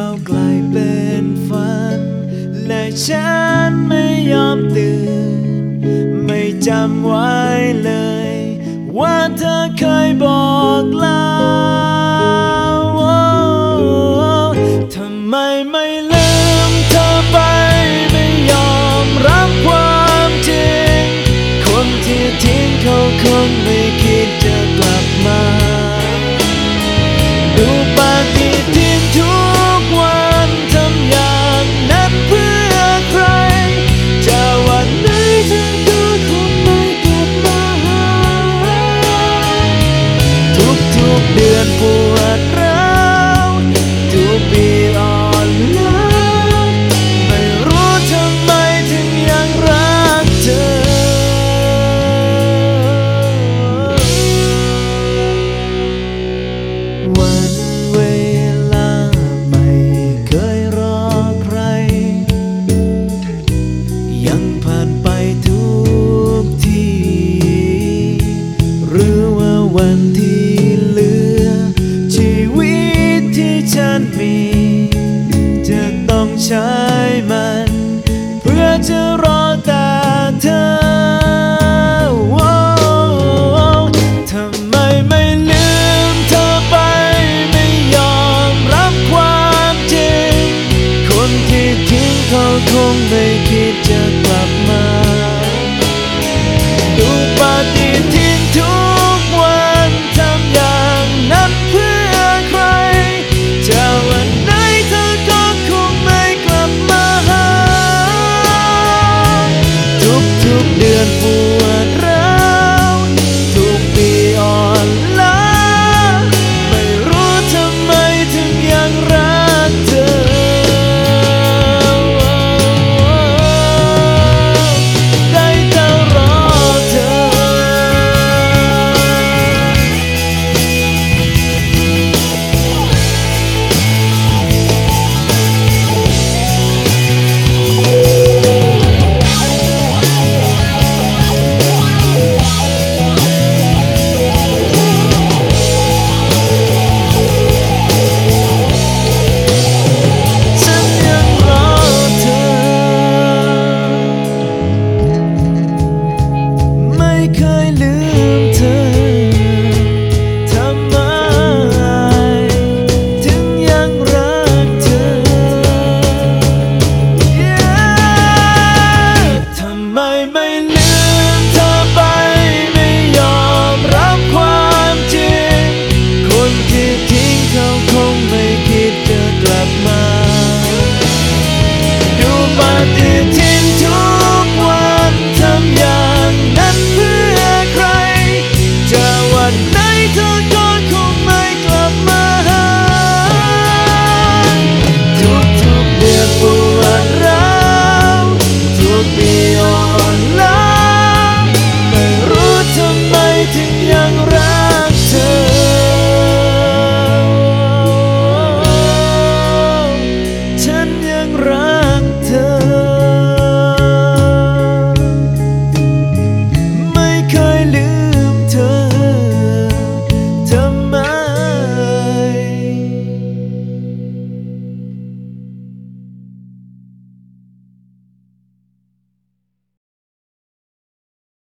เรากลายเป็นฝัน และฉันไม่ยอมตื่น ไม่จำไว้เลย ว่าเธอเคยบอกลา